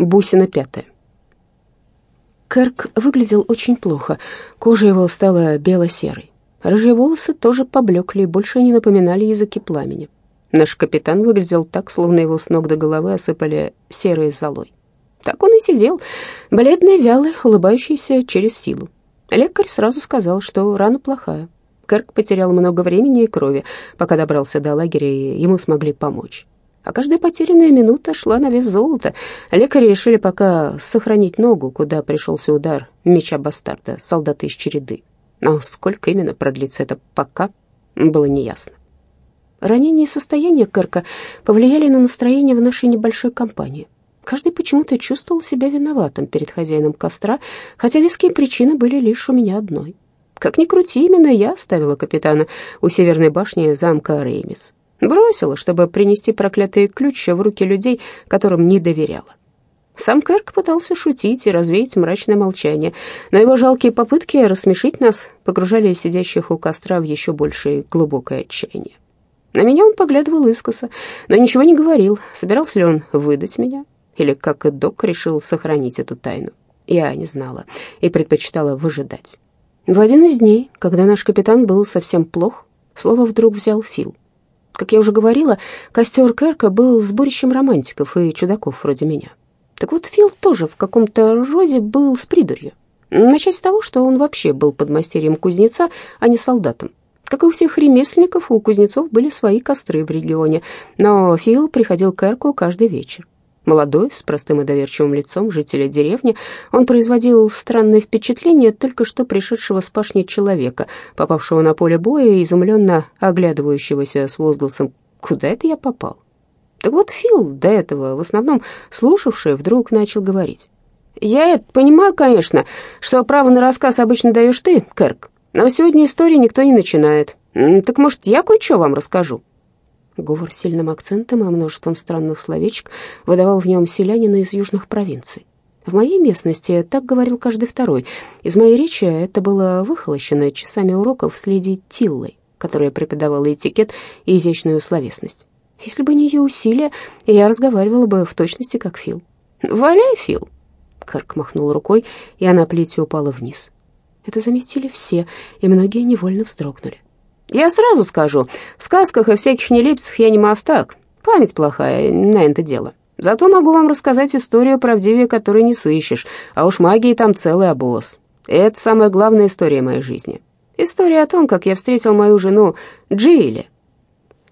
Бусина пятая. Кэрк выглядел очень плохо. Кожа его стала бело-серой. Рыжие волосы тоже поблекли и больше не напоминали языки пламени. Наш капитан выглядел так, словно его с ног до головы осыпали серой золой. Так он и сидел, бледный, вялый, улыбающийся через силу. Лекарь сразу сказал, что рана плохая. Кэрк потерял много времени и крови, пока добрался до лагеря, и ему смогли помочь. А каждая потерянная минута шла на вес золота. Лекари решили пока сохранить ногу, куда пришелся удар меча бастарда, солдата из череды. Но сколько именно продлится это пока, было неясно. Ранение и состояние Кэрка повлияли на настроение в нашей небольшой компании. Каждый почему-то чувствовал себя виноватым перед хозяином костра, хотя веские причины были лишь у меня одной. Как ни крути, именно я оставила капитана у северной башни замка Реймис. Бросила, чтобы принести проклятые ключи в руки людей, которым не доверяла. Сам Кэрк пытался шутить и развеять мрачное молчание, но его жалкие попытки рассмешить нас погружали сидящих у костра в еще большее глубокое отчаяние. На меня он поглядывал искоса, но ничего не говорил, собирался ли он выдать меня, или, как и док, решил сохранить эту тайну. Я не знала и предпочитала выжидать. В один из дней, когда наш капитан был совсем плох, слово вдруг взял Фил. Как я уже говорила, костер Керка был сборищем романтиков и чудаков вроде меня. Так вот, Фил тоже в каком-то роде был с придурью. Начать с того, что он вообще был подмастерьем кузнеца, а не солдатом. Как и у всех ремесленников, у кузнецов были свои костры в регионе, но Фил приходил к Эрку каждый вечер. Молодой, с простым и доверчивым лицом жителя деревни, он производил странное впечатление только что пришедшего с пашни человека, попавшего на поле боя и изумленно оглядывающегося с возгласом «Куда это я попал?». Так вот Фил, до этого в основном слушавший, вдруг начал говорить. «Я это понимаю, конечно, что право на рассказ обычно даешь ты, Кэрк, но сегодня истории никто не начинает. Так, может, я кое-что вам расскажу?» Говор с сильным акцентом и множеством странных словечек выдавал в нем селянина из южных провинций. В моей местности так говорил каждый второй. Из моей речи это было выхолощено часами уроков с леди Тиллой, которая преподавала этикет и изящную словесность. Если бы не ее усилия, я разговаривала бы в точности как Фил. «Валяй, Фил!» Кэрк махнул рукой, и она плетью упала вниз. Это заметили все, и многие невольно вздрогнули. Я сразу скажу, в сказках и всяких нелепцах я не мастак. Память плохая на это дело. Зато могу вам рассказать историю правдивее, которой не сыщешь, а уж магии там целый обоз. Это самая главная история моей жизни. История о том, как я встретил мою жену Джилли,